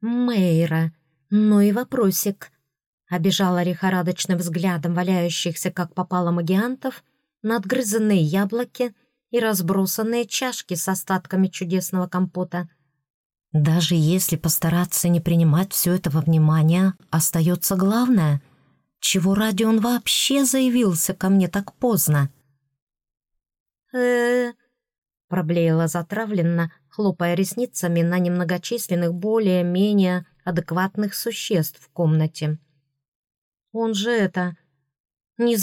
Мейра, ну и вопросик. Обижала лихорадочным взглядом валяющихся, как попало, магиантов, надгрызанные яблоки и разбросанные чашки с остатками чудесного компота. Даже если постараться не принимать все это во внимание, остается главное, чего ради он вообще заявился ко мне так поздно. э проблеяла затравленно, хлопая ресницами на немногочисленных более-менее адекватных существ в комнате. «Он же это... Не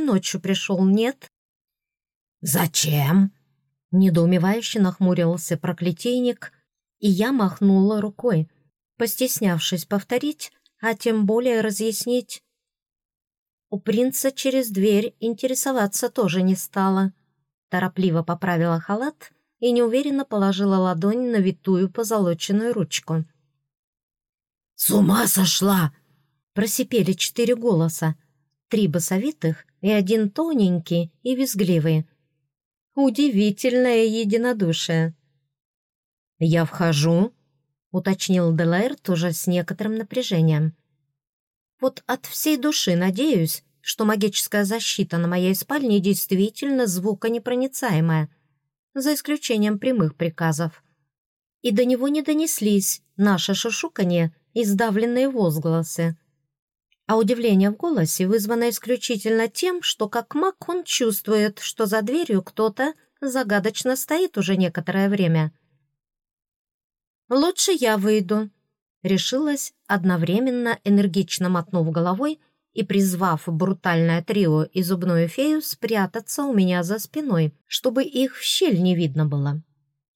ночью пришел, нет?» «Зачем?» Недоумевающе нахмурился проклятийник, и я махнула рукой, постеснявшись повторить, а тем более разъяснить. У принца через дверь интересоваться тоже не стала. Торопливо поправила халат и неуверенно положила ладонь на витую позолоченную ручку. «С ума сошла!» Просипели четыре голоса, три басовитых и один тоненький и визгливый. Удивительное единодушие. «Я вхожу», — уточнил Делаэр тоже с некоторым напряжением. «Вот от всей души надеюсь, что магическая защита на моей спальне действительно звуконепроницаемая, за исключением прямых приказов. И до него не донеслись наше шушуканье и сдавленные возгласы а удивление в голосе вызвано исключительно тем, что как маг он чувствует, что за дверью кто-то загадочно стоит уже некоторое время. «Лучше я выйду», — решилась, одновременно энергично мотнув головой и призвав брутальное трио и зубную фею спрятаться у меня за спиной, чтобы их в щель не видно было.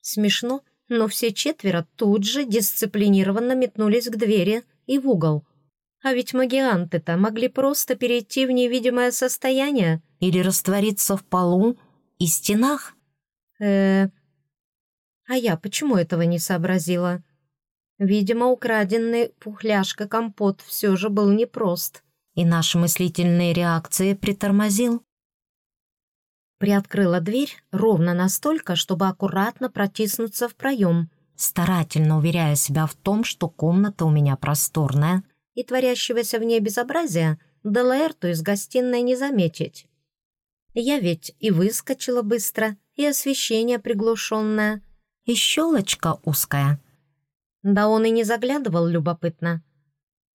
Смешно, но все четверо тут же дисциплинированно метнулись к двери и в угол — а ведь магианты-то могли просто перейти в невидимое состояние или раствориться в полу и стенах. э А я почему этого не сообразила? Видимо, украденный пухляшка-компот все же был непрост, и наши мыслительные реакции притормозил. Приоткрыла дверь ровно настолько, чтобы аккуратно протиснуться в проем, старательно уверяя себя в том, что комната у меня просторная, и творящегося в ней безобразия Делаэрту из гостиной не заметить. Я ведь и выскочила быстро, и освещение приглушенное, и щелочка узкая. Да он и не заглядывал любопытно.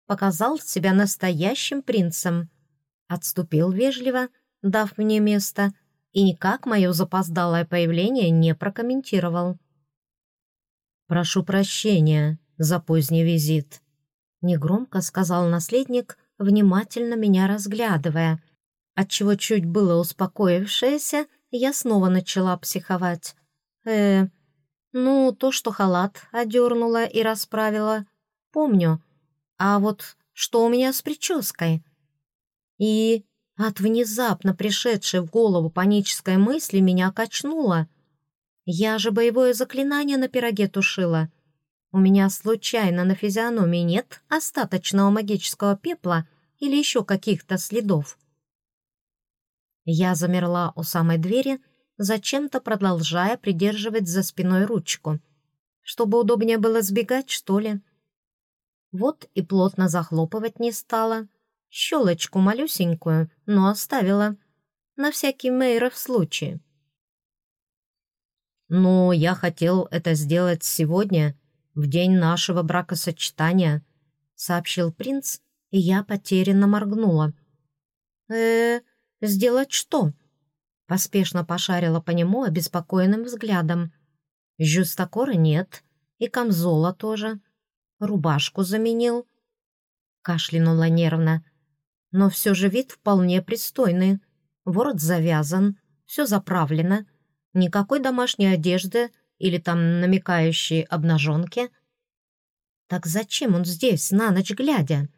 Показал себя настоящим принцем. Отступил вежливо, дав мне место, и никак мое запоздалое появление не прокомментировал. «Прошу прощения за поздний визит», негромко сказал наследник, внимательно меня разглядывая, отчего чуть было успокоившаяся, я снова начала психовать. э ну, то, что халат одернула и расправила, помню. А вот что у меня с прической? И от внезапно пришедшей в голову панической мысли меня качнуло. Я же боевое заклинание на пироге тушила — у меня случайно на физиономии нет остаточного магического пепла или еще каких-то следов. Я замерла у самой двери, зачем-то продолжая придерживать за спиной ручку, чтобы удобнее было сбегать, что ли. Вот и плотно захлопывать не стала. Щелочку малюсенькую, но оставила. На всякий мейров случай. «Но я хотел это сделать сегодня», в день нашего бракосочетания», — сообщил принц, и я потерянно моргнула. э сделать что?» Поспешно пошарила по нему обеспокоенным взглядом. «Жюстакора нет, и камзола тоже. Рубашку заменил». Кашлянула нервно. Но все же вид вполне пристойный. Ворот завязан, все заправлено. Никакой домашней одежды — или там намекающие обнаженки. Так зачем он здесь, на ночь глядя?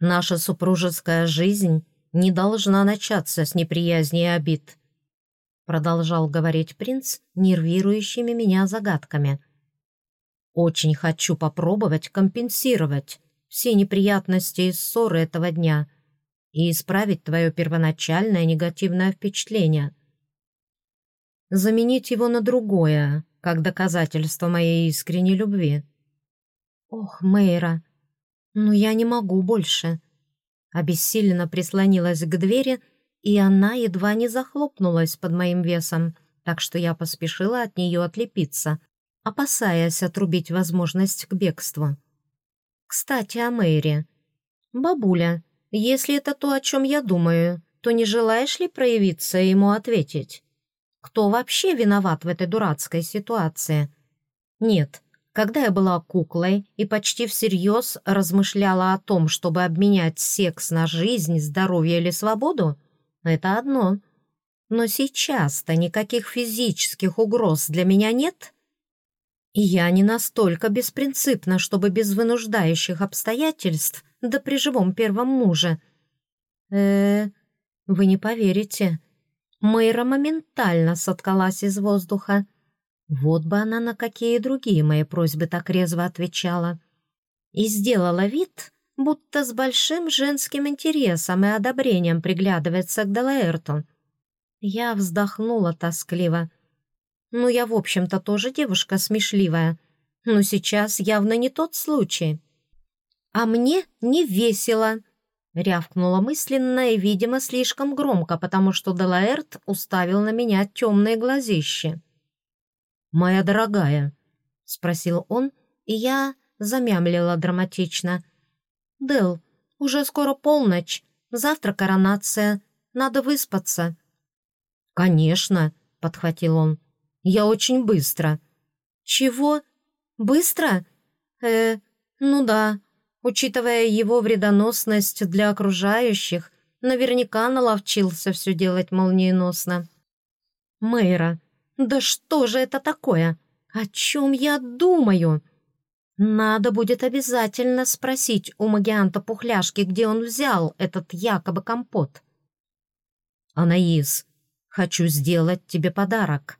Наша супружеская жизнь не должна начаться с неприязни и обид, продолжал говорить принц, нервирующими меня загадками. Очень хочу попробовать компенсировать все неприятности и ссоры этого дня и исправить твое первоначальное негативное впечатление — заменить его на другое, как доказательство моей искренней любви. Ох, Мейра, ну я не могу больше. Обессиленно прислонилась к двери, и она едва не захлопнулась под моим весом, так что я поспешила от нее отлепиться, опасаясь отрубить возможность к бегству. Кстати, о Мэйре. Бабуля, если это то, о чем я думаю, то не желаешь ли проявиться и ему ответить? Кто вообще виноват в этой дурацкой ситуации? Нет, когда я была куклой и почти всерьез размышляла о том, чтобы обменять секс на жизнь, здоровье или свободу, это одно. Но сейчас-то никаких физических угроз для меня нет. И я не настолько беспринципна, чтобы без вынуждающих обстоятельств, да при живом первом муже. э, -э вы не поверите, Мэйра моментально соткалась из воздуха. Вот бы она на какие другие мои просьбы так резво отвечала. И сделала вид, будто с большим женским интересом и одобрением приглядывается к Делаэрту. Я вздохнула тоскливо. Ну, я, в общем-то, тоже девушка смешливая, но сейчас явно не тот случай. А мне не весело. Рявкнула мысленно и, видимо, слишком громко, потому что Делаэрт уставил на меня темные глазищи. «Моя дорогая», — спросил он, и я замямлила драматично. «Дел, уже скоро полночь, завтра коронация, надо выспаться». «Конечно», — подхватил он, — «я очень быстро». «Чего? Быстро? Э, ну да, Учитывая его вредоносность для окружающих, наверняка наловчился все делать молниеносно. Мэйра, да что же это такое? О чем я думаю? Надо будет обязательно спросить у магианта Пухляшки, где он взял этот якобы компот. «Анаис, хочу сделать тебе подарок», —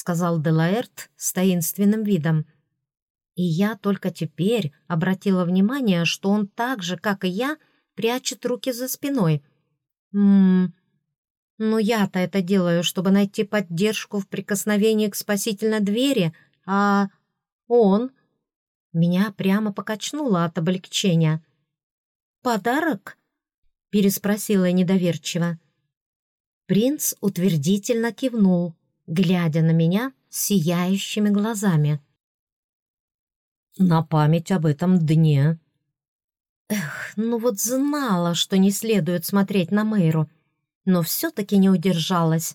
сказал Делаэрт с таинственным видом. И я только теперь обратила внимание, что он так же, как и я, прячет руки за спиной. Ммм, ну я-то это делаю, чтобы найти поддержку в прикосновении к спасительной двери, а он... Меня прямо покачнуло от облегчения. «Подарок?» — переспросила недоверчиво. Принц утвердительно кивнул, глядя на меня сияющими глазами на память об этом дне». Эх, ну вот знала, что не следует смотреть на Мэйру, но все-таки не удержалась.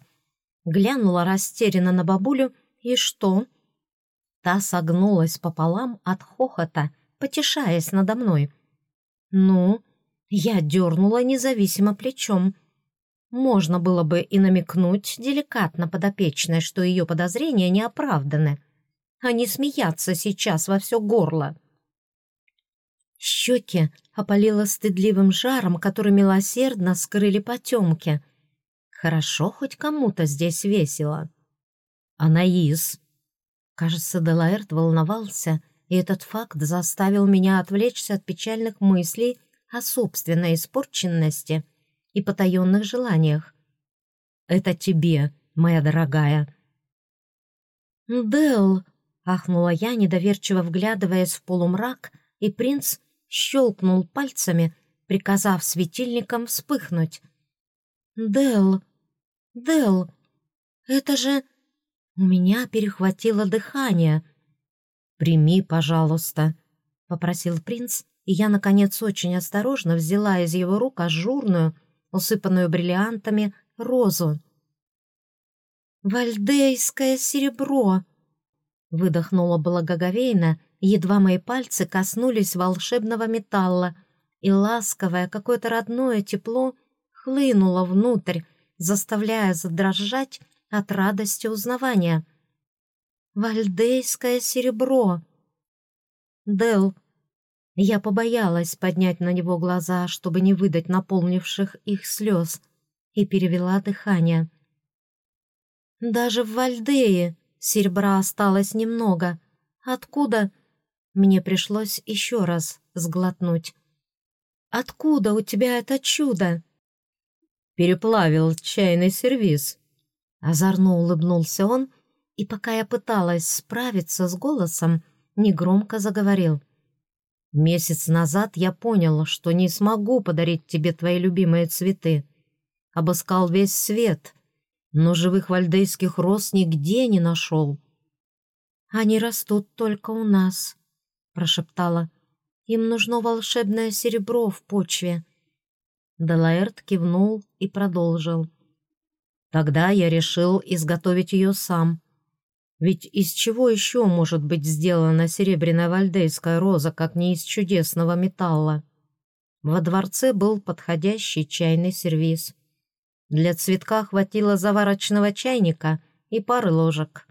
Глянула растерянно на бабулю, и что? Та согнулась пополам от хохота, потешаясь надо мной. Ну, я дернула независимо плечом. Можно было бы и намекнуть деликатно подопечной, что ее подозрения не оправданы а не смеяться сейчас во все горло. Щеки опалило стыдливым жаром, который милосердно скрыли потемки. Хорошо хоть кому-то здесь весело. Анаис. Кажется, Делаэрт волновался, и этот факт заставил меня отвлечься от печальных мыслей о собственной испорченности и потаенных желаниях. «Это тебе, моя дорогая». «Делл!» Ахнула я, недоверчиво вглядываясь в полумрак, и принц щелкнул пальцами, приказав светильникам вспыхнуть. «Дел! Дел! Это же...» У меня перехватило дыхание. «Прими, пожалуйста», — попросил принц, и я, наконец, очень осторожно взяла из его рук ажурную, усыпанную бриллиантами, розу. «Вальдейское серебро!» Выдохнула благоговейно, едва мои пальцы коснулись волшебного металла, и ласковое какое-то родное тепло хлынуло внутрь, заставляя задрожать от радости узнавания. «Вальдейское серебро!» «Дел!» Я побоялась поднять на него глаза, чтобы не выдать наполнивших их слез, и перевела дыхание. «Даже в Вальдее!» Серебра осталось немного. Откуда? Мне пришлось еще раз сглотнуть. Откуда у тебя это чудо? Переплавил чайный сервиз. Озорно улыбнулся он, и пока я пыталась справиться с голосом, негромко заговорил. «Месяц назад я понял, что не смогу подарить тебе твои любимые цветы. Обыскал весь свет, но живых вальдейских роз нигде не нашел». «Они растут только у нас», — прошептала. «Им нужно волшебное серебро в почве». Делаэрт кивнул и продолжил. «Тогда я решил изготовить ее сам. Ведь из чего еще может быть сделана серебряная вальдейская роза, как не из чудесного металла? Во дворце был подходящий чайный сервиз. Для цветка хватило заварочного чайника и пары ложек.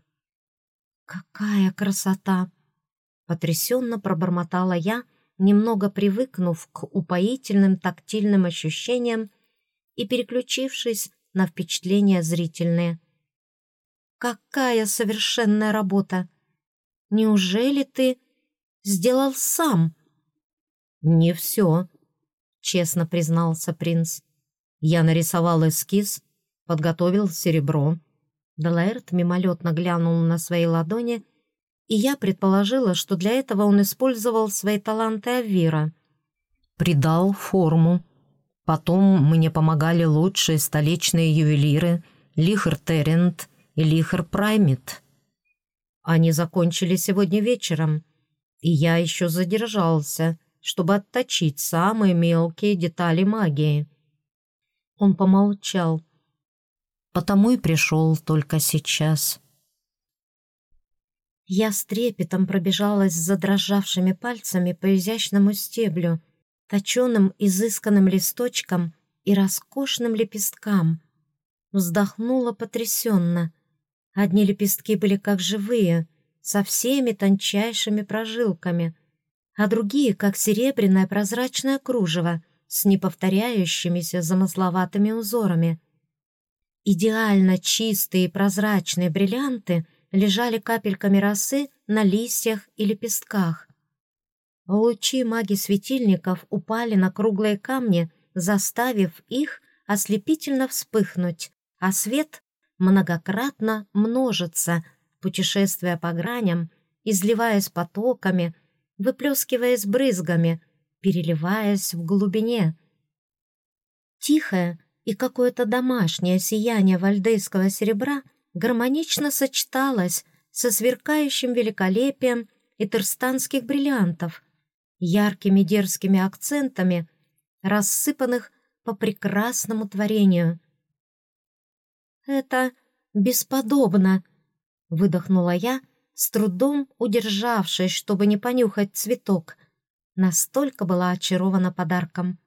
«Какая красота!» — потрясенно пробормотала я, немного привыкнув к упоительным тактильным ощущениям и переключившись на впечатления зрительные. Какая совершенная работа! Неужели ты сделал сам? Не все, честно признался принц. Я нарисовал эскиз, подготовил серебро. Делаэрт мимолетно глянул на свои ладони, и я предположила, что для этого он использовал свои таланты Авира. Придал форму. Потом мне помогали лучшие столичные ювелиры, Лихер Террент и Лихер Праймит. Они закончили сегодня вечером, и я еще задержался, чтобы отточить самые мелкие детали магии. Он помолчал. Потому и пришел только сейчас. Я с трепетом пробежалась с задрожавшими пальцами по изящному стеблю, точеным изысканным листочкам и роскошным лепесткам. Вздохнула потрясенно — Одни лепестки были как живые, со всеми тончайшими прожилками, а другие — как серебряное прозрачное кружево с неповторяющимися замысловатыми узорами. Идеально чистые и прозрачные бриллианты лежали капельками росы на листьях и лепестках. Лучи маги светильников упали на круглые камни, заставив их ослепительно вспыхнуть, а свет многократно множится, путешествуя по граням, изливаясь потоками, выплескиваясь брызгами, переливаясь в глубине. Тихое и какое-то домашнее сияние вальдейского серебра гармонично сочеталось со сверкающим великолепием и бриллиантов, яркими дерзкими акцентами, рассыпанных по прекрасному творению. «Это бесподобно!» — выдохнула я, с трудом удержавшись, чтобы не понюхать цветок. Настолько была очарована подарком.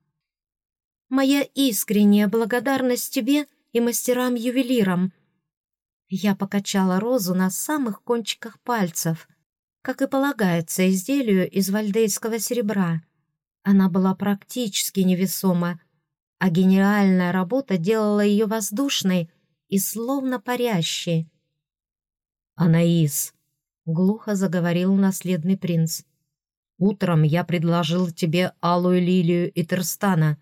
«Моя искренняя благодарность тебе и мастерам-ювелирам!» Я покачала розу на самых кончиках пальцев, как и полагается изделию из вальдейского серебра. Она была практически невесома, а гениальная работа делала ее воздушной — и словно парящие. «Анаис», — глухо заговорил наследный принц, — «утром я предложил тебе алую лилию и терстана,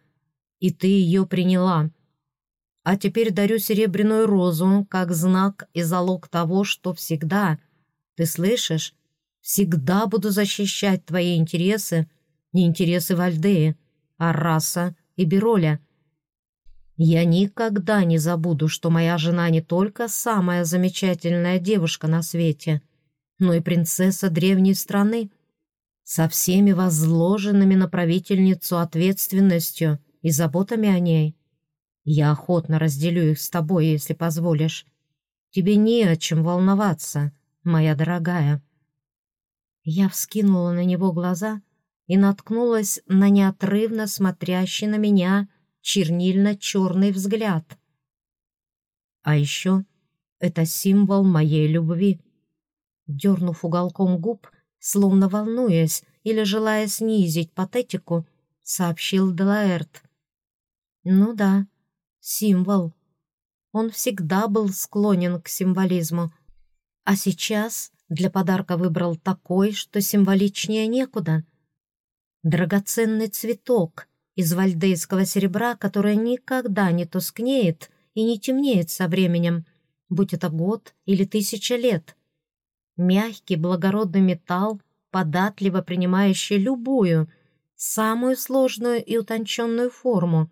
и ты ее приняла. А теперь дарю серебряную розу как знак и залог того, что всегда, ты слышишь, всегда буду защищать твои интересы, не интересы Вальдеи, а раса и Бироля». Я никогда не забуду, что моя жена не только самая замечательная девушка на свете, но и принцесса древней страны, со всеми возложенными на правительницу ответственностью и заботами о ней. Я охотно разделю их с тобой, если позволишь. Тебе не о чем волноваться, моя дорогая». Я вскинула на него глаза и наткнулась на неотрывно смотрящий на меня чернильно-черный взгляд. А еще это символ моей любви. Дернув уголком губ, словно волнуясь или желая снизить патетику, сообщил Делаэрт. Ну да, символ. Он всегда был склонен к символизму, а сейчас для подарка выбрал такой, что символичнее некуда. Драгоценный цветок — из вальдейского серебра, которое никогда не тускнеет и не темнеет со временем, будь это год или тысяча лет. Мягкий благородный металл, податливо принимающий любую, самую сложную и утонченную форму.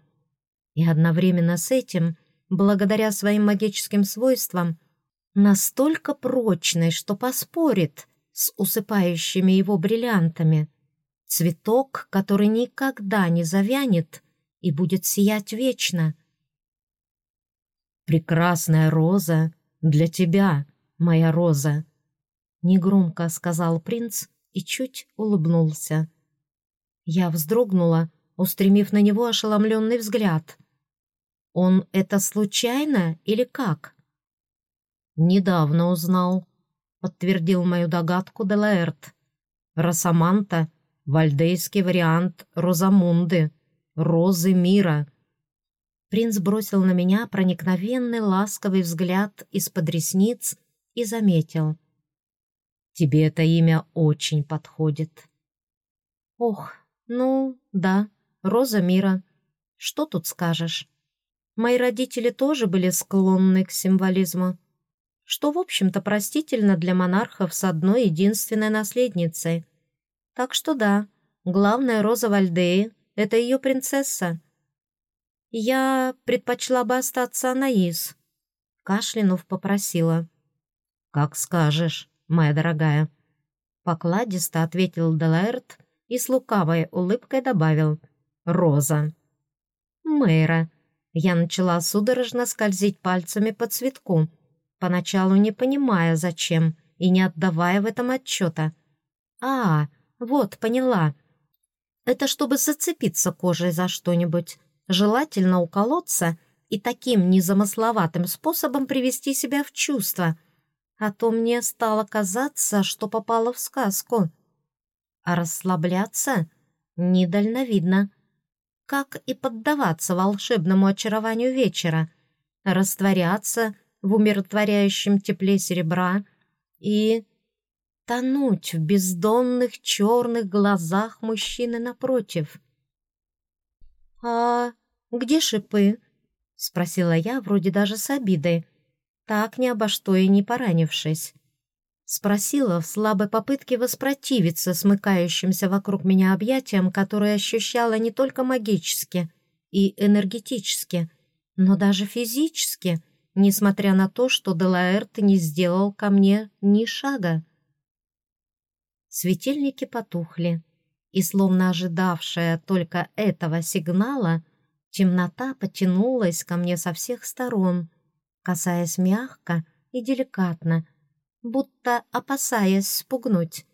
И одновременно с этим, благодаря своим магическим свойствам, настолько прочный, что поспорит с усыпающими его бриллиантами. Цветок, который никогда не завянет и будет сиять вечно. «Прекрасная роза для тебя, моя роза!» Негромко сказал принц и чуть улыбнулся. Я вздрогнула, устремив на него ошеломленный взгляд. «Он это случайно или как?» «Недавно узнал», — подтвердил мою догадку Делаэрт. «Росаманта — вальдейский вариант Розамунды, Розы мира». Принц бросил на меня проникновенный ласковый взгляд из-под ресниц и заметил. «Тебе это имя очень подходит». «Ох, ну, да, Роза мира. Что тут скажешь? Мои родители тоже были склонны к символизму что, в общем-то, простительно для монархов с одной единственной наследницей. Так что да, главная Роза Вальдеи — это ее принцесса. Я предпочла бы остаться Анаис. Кашлянув попросила. «Как скажешь, моя дорогая». Покладисто ответил Делаэрт и с лукавой улыбкой добавил «Роза». «Мэра». Я начала судорожно скользить пальцами по цветку — поначалу не понимая, зачем, и не отдавая в этом отчета. «А, вот, поняла. Это чтобы зацепиться кожей за что-нибудь, желательно уколоться и таким незамысловатым способом привести себя в чувство. А то мне стало казаться, что попало в сказку. А расслабляться недальновидно. Как и поддаваться волшебному очарованию вечера, растворяться — в умиротворяющем тепле серебра и тонуть в бездонных черных глазах мужчины напротив. «А где шипы?» — спросила я, вроде даже с обидой, так ни обо что и не поранившись. Спросила в слабой попытке воспротивиться смыкающимся вокруг меня объятиям, которые ощущала не только магически и энергетически, но даже физически — несмотря на то, что Делаэрт не сделал ко мне ни шага. Светильники потухли, и, словно ожидавшая только этого сигнала, темнота потянулась ко мне со всех сторон, касаясь мягко и деликатно, будто опасаясь спугнуть.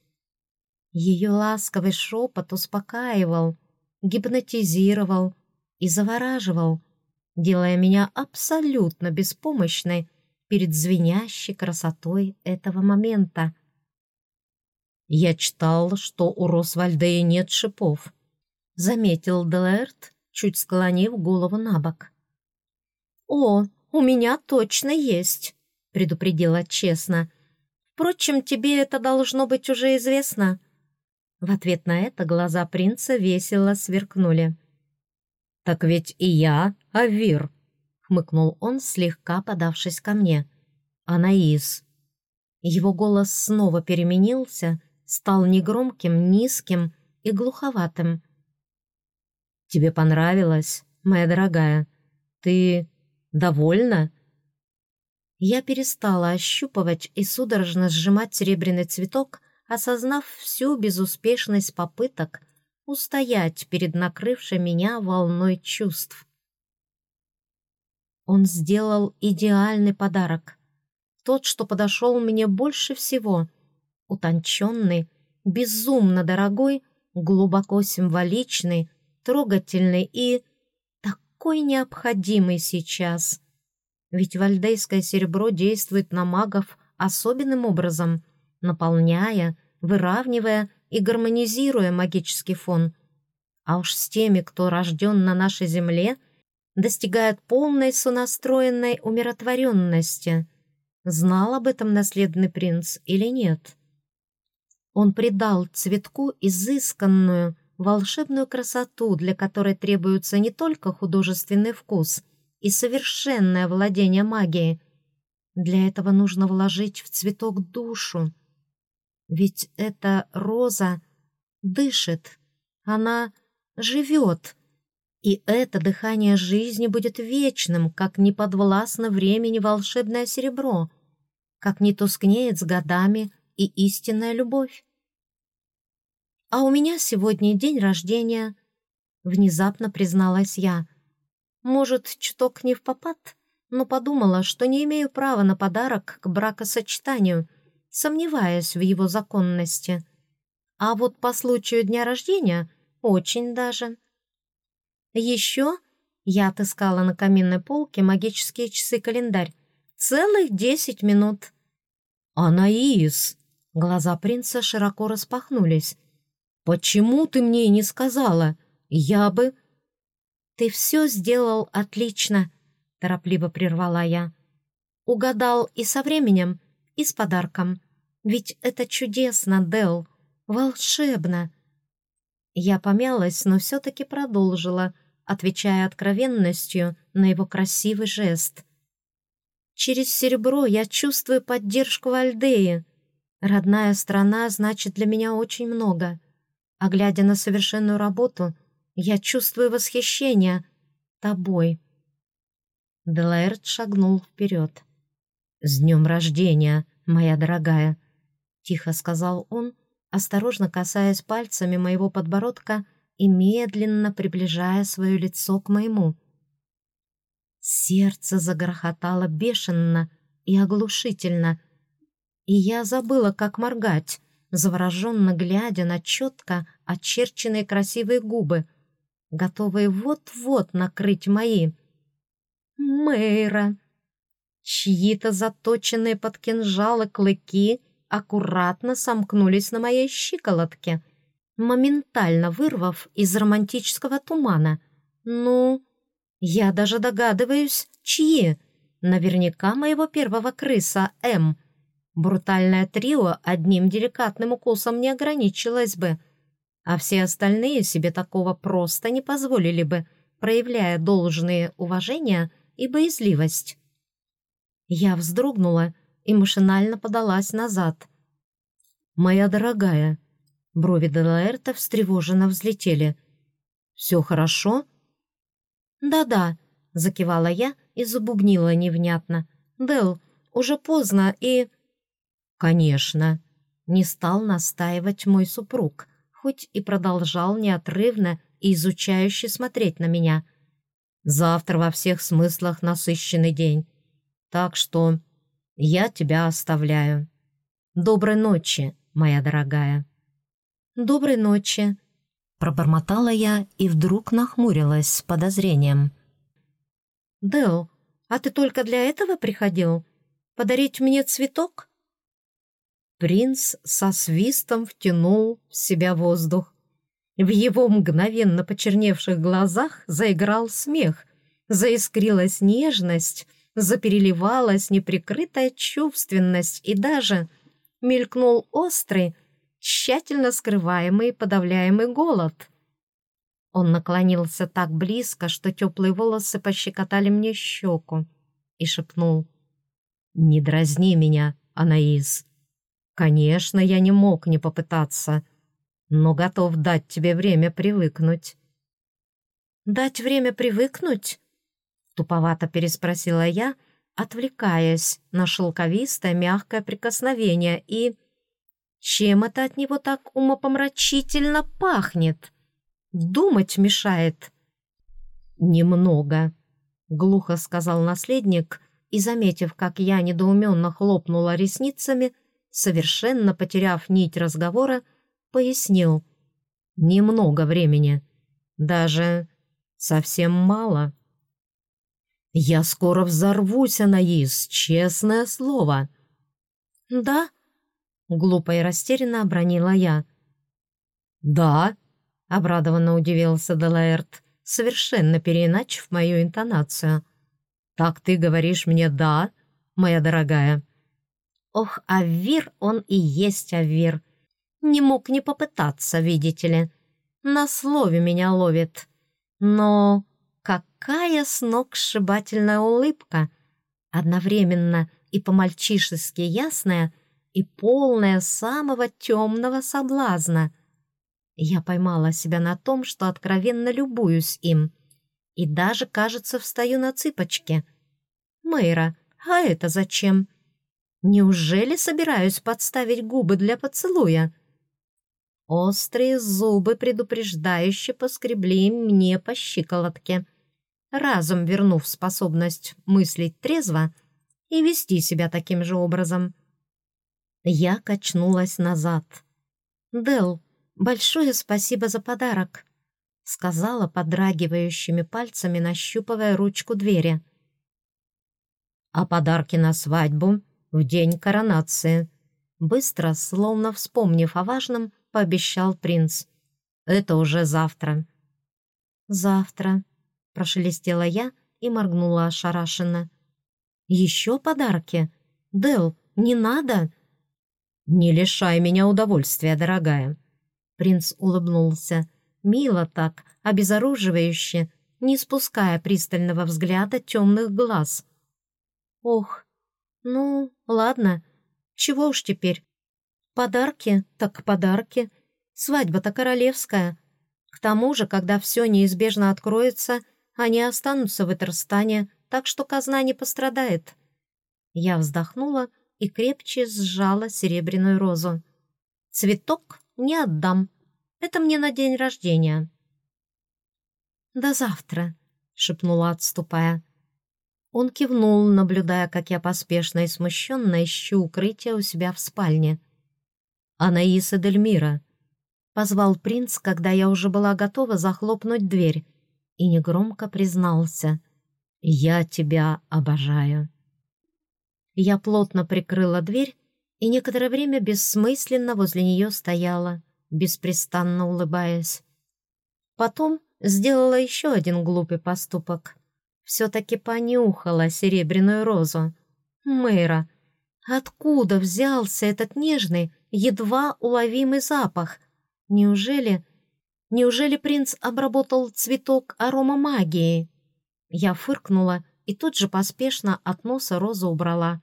Ее ласковый шепот успокаивал, гипнотизировал и завораживал — делая меня абсолютно беспомощной перед звенящей красотой этого момента. «Я читал, что у Росвальдея нет шипов», — заметил Делерт, чуть склонив голову на бок. «О, у меня точно есть», — предупредила честно. «Впрочем, тебе это должно быть уже известно». В ответ на это глаза принца весело сверкнули. «Так ведь и я Авир», — хмыкнул он, слегка подавшись ко мне. «Анаис». Его голос снова переменился, стал негромким, низким и глуховатым. «Тебе понравилось, моя дорогая? Ты довольна?» Я перестала ощупывать и судорожно сжимать серебряный цветок, осознав всю безуспешность попыток устоять перед накрывшей меня волной чувств. Он сделал идеальный подарок. Тот, что подошел мне больше всего. Утонченный, безумно дорогой, глубоко символичный, трогательный и такой необходимый сейчас. Ведь вальдейское серебро действует на магов особенным образом, наполняя, выравнивая и гармонизируя магический фон. А уж с теми, кто рожден на нашей земле, достигает полной сонастроенной умиротворенности. Знал об этом наследный принц или нет? Он придал цветку изысканную, волшебную красоту, для которой требуется не только художественный вкус и совершенное владение магией, Для этого нужно вложить в цветок душу. Ведь эта роза дышит, она живет, и это дыхание жизни будет вечным, как не подвластно времени волшебное серебро, как не тускнеет с годами и истинная любовь. «А у меня сегодня день рождения», — внезапно призналась я. «Может, чуток не в попад, но подумала, что не имею права на подарок к бракосочетанию, сомневаясь в его законности. А вот по случаю дня рождения очень даже». Еще я отыскала на каминной полке магические часы-календарь. Целых десять минут. «Анаис!» Глаза принца широко распахнулись. «Почему ты мне не сказала? Я бы...» «Ты все сделал отлично», — торопливо прервала я. «Угадал и со временем, и с подарком. Ведь это чудесно, Дел, волшебно. Я помялась, но все-таки продолжила, отвечая откровенностью на его красивый жест. «Через серебро я чувствую поддержку Альдеи. Родная страна значит для меня очень много. А глядя на совершенную работу, я чувствую восхищение тобой». Делаэрт шагнул вперед. «С днем рождения, моя дорогая!» — тихо сказал он, осторожно касаясь пальцами моего подбородка и медленно приближая свое лицо к моему. Сердце загрохотало бешено и оглушительно, и я забыла, как моргать, завороженно глядя на четко очерченные красивые губы, готовые вот-вот накрыть мои. Мэйра! Чьи-то заточенные под кинжалы клыки аккуратно сомкнулись на моей щиколотке, моментально вырвав из романтического тумана. Ну, я даже догадываюсь, чьи. Наверняка моего первого крыса М. Брутальное трио одним деликатным укусом не ограничилось бы, а все остальные себе такого просто не позволили бы, проявляя должные уважения и боязливость. Я вздрогнула и машинально подалась назад. «Моя дорогая!» Брови Делаэрта встревоженно взлетели. «Все хорошо?» «Да-да», — закивала я и забубнила невнятно. «Дел, уже поздно и...» «Конечно», — не стал настаивать мой супруг, хоть и продолжал неотрывно и изучающе смотреть на меня. «Завтра во всех смыслах насыщенный день, так что я тебя оставляю. Доброй ночи, моя дорогая». «Доброй ночи», — пробормотала я и вдруг нахмурилась с подозрением. «Дэл, а ты только для этого приходил? Подарить мне цветок?» Принц со свистом втянул в себя воздух. В его мгновенно почерневших глазах заиграл смех, заискрилась нежность — запереливалась неприкрытая чувственность и даже мелькнул острый, тщательно скрываемый и подавляемый голод. Он наклонился так близко, что теплые волосы пощекотали мне щеку и шепнул «Не дразни меня, Анаис. Конечно, я не мог не попытаться, но готов дать тебе время привыкнуть». «Дать время привыкнуть?» Туповато переспросила я, отвлекаясь на шелковистое мягкое прикосновение и... Чем это от него так умопомрачительно пахнет? Думать мешает. «Немного», — глухо сказал наследник, и, заметив, как я недоуменно хлопнула ресницами, совершенно потеряв нить разговора, пояснил. «Немного времени. Даже совсем мало». Я скоро взорвусь, Анаис, честное слово. Да? Глупо и растерянно обронила я. Да? Обрадованно удивился Делаэрт, совершенно переиначив мою интонацию. Так ты говоришь мне «да», моя дорогая? Ох, Авир он и есть Авир. Не мог не попытаться, видите ли. На слове меня ловит. Но какая сногсшибательная улыбка! Одновременно и по-мальчишески ясное и полное самого темного соблазна. Я поймала себя на том, что откровенно любуюсь им, и даже, кажется, встаю на цыпочки. «Мэйра, а это зачем? Неужели собираюсь подставить губы для поцелуя?» Острые зубы предупреждающе поскребли мне по щиколотке, разом вернув способность мыслить трезво и вести себя таким же образом. Я качнулась назад. «Дел, большое спасибо за подарок», — сказала подрагивающими пальцами, нащупывая ручку двери. «А подарки на свадьбу в день коронации», быстро, словно вспомнив о важном, — пообещал принц. «Это уже завтра». «Завтра», — прошелестела я и моргнула ошарашенно. «Еще подарки? Дел, не надо!» «Не лишай меня удовольствия, дорогая!» Принц улыбнулся. Мило так, обезоруживающе, не спуская пристального взгляда темных глаз. «Ох, ну, ладно, чего уж теперь, Подарки, так подарки. Свадьба-то королевская. К тому же, когда все неизбежно откроется, они останутся в Этерстане, так что казна не пострадает. Я вздохнула и крепче сжала серебряную розу. Цветок не отдам. Это мне на день рождения. «До завтра», — шепнула, отступая. Он кивнул, наблюдая, как я поспешно и смущенно ищу укрытие у себя в спальне. «Анаиса Дельмира», — позвал принц, когда я уже была готова захлопнуть дверь, и негромко признался. «Я тебя обожаю». Я плотно прикрыла дверь и некоторое время бессмысленно возле нее стояла, беспрестанно улыбаясь. Потом сделала еще один глупый поступок. Все-таки понюхала серебряную розу. Мэра, откуда взялся этот нежный, едва уловимый запах. Неужели... Неужели принц обработал цветок аромамагии? Я фыркнула и тут же поспешно от носа розу убрала.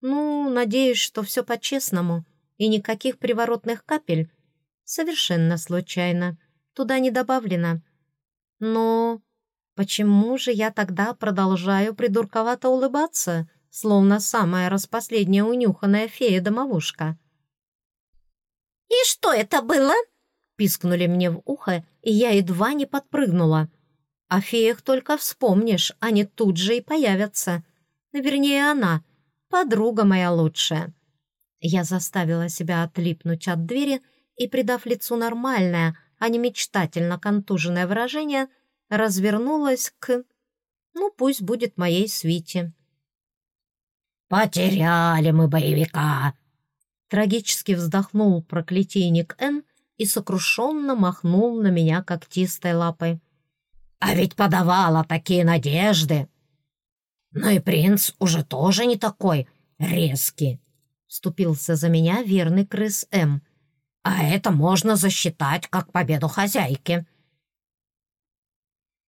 Ну, надеюсь, что все по-честному и никаких приворотных капель. Совершенно случайно. Туда не добавлено. Но почему же я тогда продолжаю придурковато улыбаться, словно самая распоследняя унюханная фея-домовушка? «И что это было?» Пискнули мне в ухо, и я едва не подпрыгнула. О феях только вспомнишь, они тут же и появятся. Вернее, она, подруга моя лучшая. Я заставила себя отлипнуть от двери и, придав лицу нормальное, а не мечтательно контуженное выражение, развернулась к... Ну, пусть будет моей свите. «Потеряли мы боевика!» Трагически вздохнул проклятийник Н и сокрушенно махнул на меня когтистой лапой. «А ведь подавала такие надежды!» «Ну и принц уже тоже не такой резкий», — вступился за меня верный крыс М. «А это можно засчитать как победу хозяйки».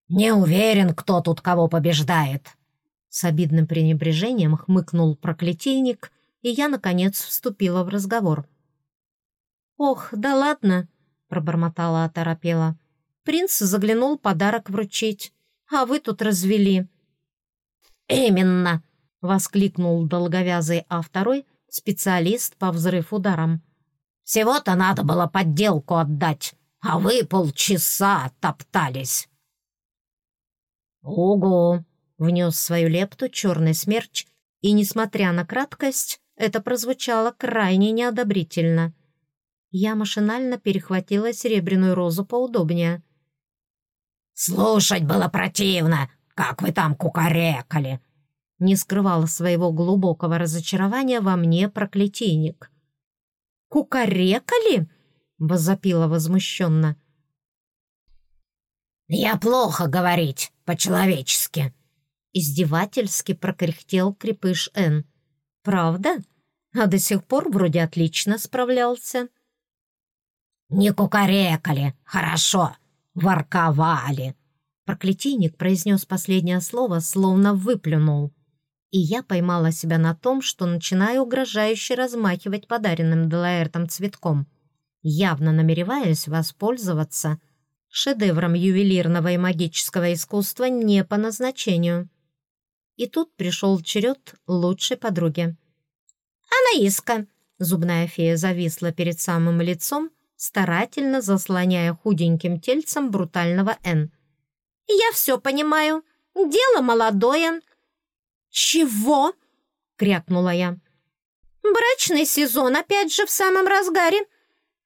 «Не уверен, кто тут кого побеждает», — с обидным пренебрежением хмыкнул проклятийник и я, наконец, вступила в разговор. «Ох, да ладно!» — пробормотала оторопела. «Принц заглянул подарок вручить, а вы тут развели». «Именно!» — воскликнул долговязый А второй, специалист по взрыв ударам. «Всего-то надо было подделку отдать, а вы полчаса топтались». «Ого!» — внес свою лепту черный смерч, и, несмотря на краткость, это прозвучало крайне неодобрительно. Я машинально перехватила серебряную розу поудобнее. «Слушать было противно, как вы там кукарекали!» Не скрывал своего глубокого разочарования во мне проклятийник. «Кукарекали?» — возопила возмущенно. «Я плохо говорить, по-человечески!» Издевательски прокряхтел крепыш Н. «Правда? А до сих пор вроде отлично справлялся». «Не кукарекали, хорошо, ворковали». Проклятийник произнес последнее слово, словно выплюнул. И я поймала себя на том, что начинаю угрожающе размахивать подаренным Делаэртом цветком, явно намереваясь воспользоваться шедевром ювелирного и магического искусства не по назначению. И тут пришел черед лучшей подруги. «Анаиска!» Зубная фея зависла перед самым лицом, старательно заслоняя худеньким тельцем брутального «Н». «Я все понимаю. Дело молодое». «Чего?» — крякнула я. «Брачный сезон опять же в самом разгаре,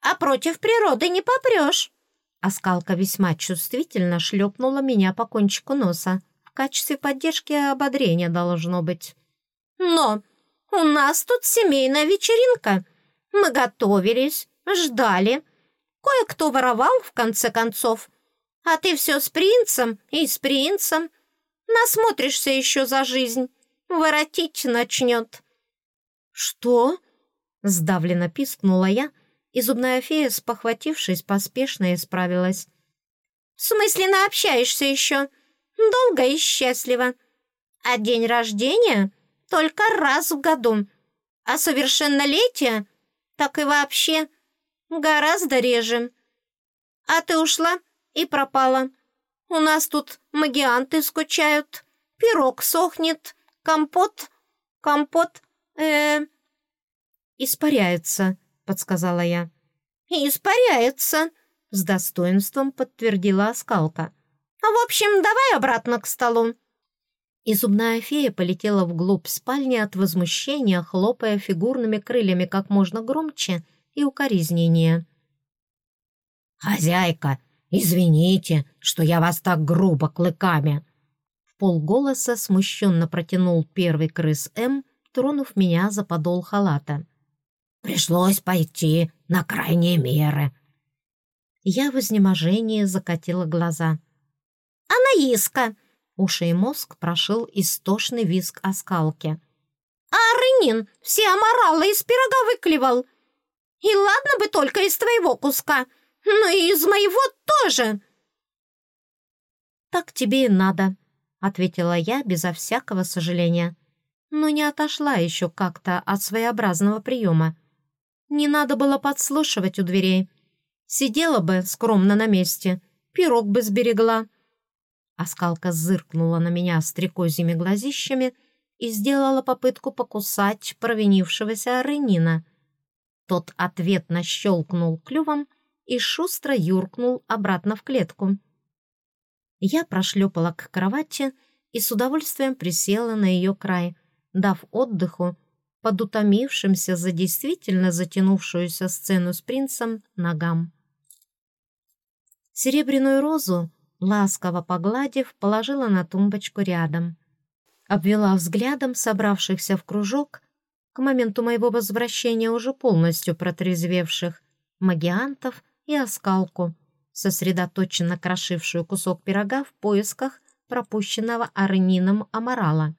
а против природы не попрешь». Оскалка весьма чувствительно шлепнула меня по кончику носа. В качестве поддержки и ободрения должно быть. «Но у нас тут семейная вечеринка. Мы готовились, ждали. Кое-кто воровал, в конце концов. А ты все с принцем и с принцем. Насмотришься еще за жизнь. Воротить начнет». «Что?» — сдавленно пискнула я, и зубная фея, спохватившись, поспешно исправилась. «В смысле наобщаешься еще? Долго и счастливо. А день рождения только раз в году, а совершеннолетие так и вообще гораздо реже. А ты ушла и пропала. У нас тут магианты скучают, пирог сохнет, компот, компот, э, «Испаряется», — подсказала я. «Испаряется», — с достоинством подтвердила оскалка. «В общем, давай обратно к столу» и зубная фея полетела вглубь спальни от возмущения, хлопая фигурными крыльями как можно громче и укоризненнее. «Хозяйка, извините, что я вас так грубо клыками!» В полголоса смущенно протянул первый крыс М, тронув меня за подол халата. «Пришлось пойти на крайние меры». Я в изнеможении закатила глаза. «Анаиска!» Уши и мозг прошил истошный визг о скалке. «А Рынин все аморалы из пирога выклевал. И ладно бы только из твоего куска, но и из моего тоже!» «Так тебе и надо», — ответила я безо всякого сожаления. Но не отошла еще как-то от своеобразного приема. Не надо было подслушивать у дверей. Сидела бы скромно на месте, пирог бы сберегла. Оскалка зыркнула на меня стрекозьими глазищами и сделала попытку покусать провинившегося Ренина. Тот ответно щелкнул клювом и шустро юркнул обратно в клетку. Я прошлепала к кровати и с удовольствием присела на ее край, дав отдыху под утомившимся за действительно затянувшуюся сцену с принцем ногам. Серебряную розу ласково погладив, положила на тумбочку рядом. Обвела взглядом собравшихся в кружок, к моменту моего возвращения уже полностью протрезвевших, магиантов и оскалку, сосредоточенно крошившую кусок пирога в поисках пропущенного аренином аморала.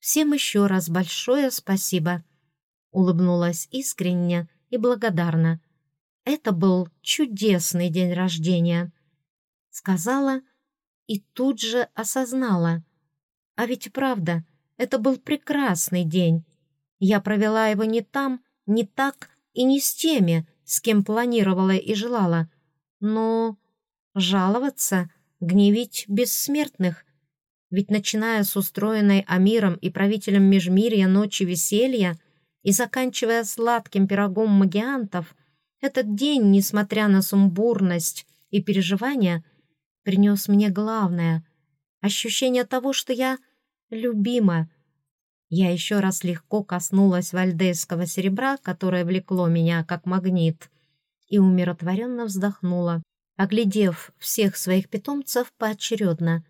«Всем еще раз большое спасибо», — улыбнулась искренне и благодарна. «Это был чудесный день рождения» сказала и тут же осознала. А ведь правда, это был прекрасный день. Я провела его не там, не так и не с теми, с кем планировала и желала. Но жаловаться, гневить бессмертных. Ведь начиная с устроенной Амиром и правителем Межмирья ночи веселья и заканчивая сладким пирогом магиантов, этот день, несмотря на сумбурность и переживания, принес мне главное — ощущение того, что я любима. Я еще раз легко коснулась вальдейского серебра, которое влекло меня как магнит, и умиротворенно вздохнула, оглядев всех своих питомцев поочередно.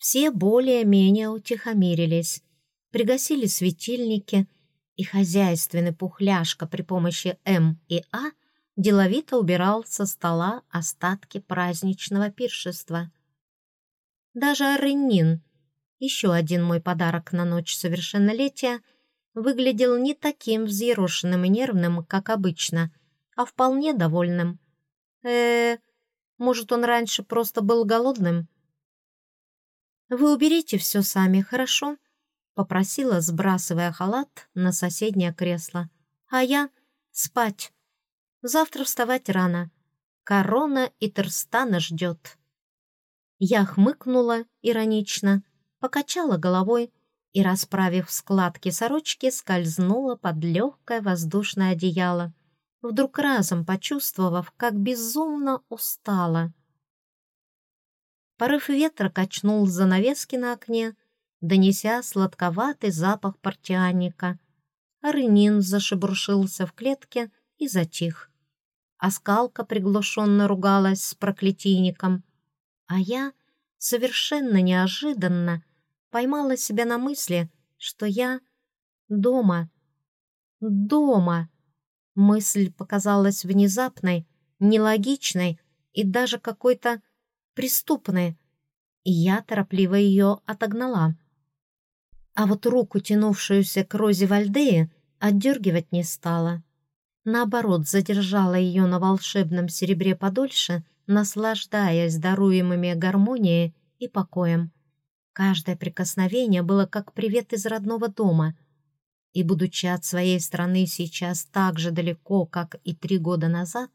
Все более-менее утихомирились, пригасили светильники, и хозяйственный пухляшка при помощи М и А деловито убирал со стола остатки праздничного пиршества. Даже Аренин, еще один мой подарок на ночь совершеннолетия, выглядел не таким взъерошенным и нервным, как обычно, а вполне довольным. э, -э может, он раньше просто был голодным? «Вы уберите все сами, хорошо?» — попросила, сбрасывая халат на соседнее кресло. «А я спать. Завтра вставать рано. Корона и Терстана ждет». Я хмыкнула иронично, покачала головой и, расправив складки сорочки, скользнула под легкое воздушное одеяло, вдруг разом почувствовав, как безумно устала. Порыв ветра качнул занавески на окне, донеся сладковатый запах портяника. Арынин зашебуршился в клетке и затих. Аскалка приглушенно ругалась с проклятийником, а я совершенно неожиданно поймала себя на мысли, что я дома. Дома. Мысль показалась внезапной, нелогичной и даже какой-то преступны, и я торопливо ее отогнала. А вот руку, тянувшуюся к Розе Вальдее, отдергивать не стала. Наоборот, задержала ее на волшебном серебре подольше, наслаждаясь даруемыми гармонией и покоем. Каждое прикосновение было как привет из родного дома. И, будучи от своей страны сейчас так же далеко, как и три года назад,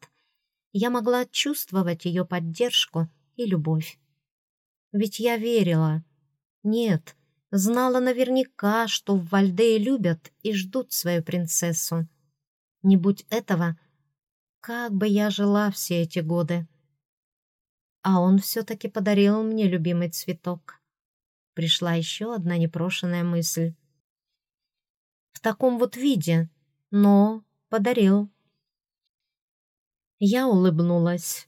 я могла чувствовать ее поддержку и любовь. Ведь я верила. Нет, знала наверняка, что в Вальдее любят и ждут свою принцессу. Не будь этого, как бы я жила все эти годы. А он все-таки подарил мне любимый цветок. Пришла еще одна непрошенная мысль. В таком вот виде, но подарил. Я улыбнулась.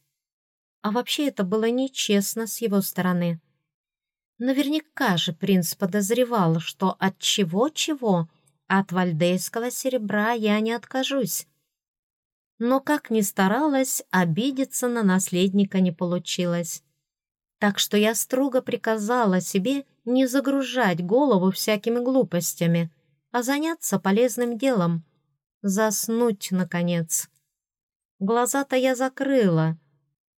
А вообще это было нечестно с его стороны. Наверняка же принц подозревал, что от чего-чего, от вальдейского серебра я не откажусь. Но, как ни старалась, обидеться на наследника не получилось. Так что я строго приказала себе не загружать голову всякими глупостями, а заняться полезным делом. Заснуть, наконец. Глаза-то я закрыла,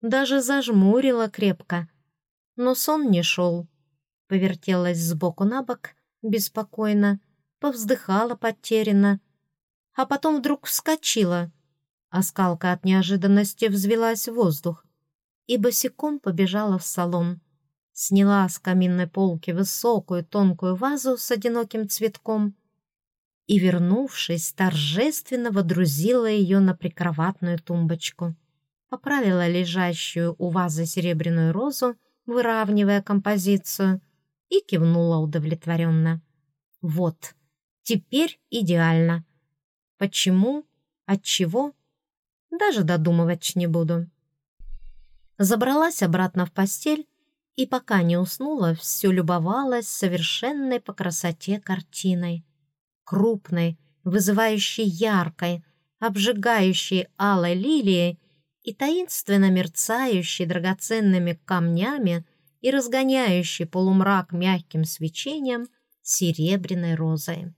даже зажмурила крепко. Но сон не шел. Повертелась сбоку на бок, беспокойно, повздыхала потерянно, а потом вдруг вскочила. а скалка от неожиданности взвелась в воздух и босиком побежала в салон. Сняла с каминной полки высокую тонкую вазу с одиноким цветком и, вернувшись, торжественно водрузила ее на прикроватную тумбочку поправила лежащую у вазы серебряную розу, выравнивая композицию, и кивнула удовлетворенно. «Вот, теперь идеально. Почему? Отчего? Даже додумывать не буду». Забралась обратно в постель и, пока не уснула, все любовалась совершенной по красоте картиной. Крупной, вызывающей яркой, обжигающей алой лилией и таинственно мерцающий драгоценными камнями и разгоняющий полумрак мягким свечением серебряной розой.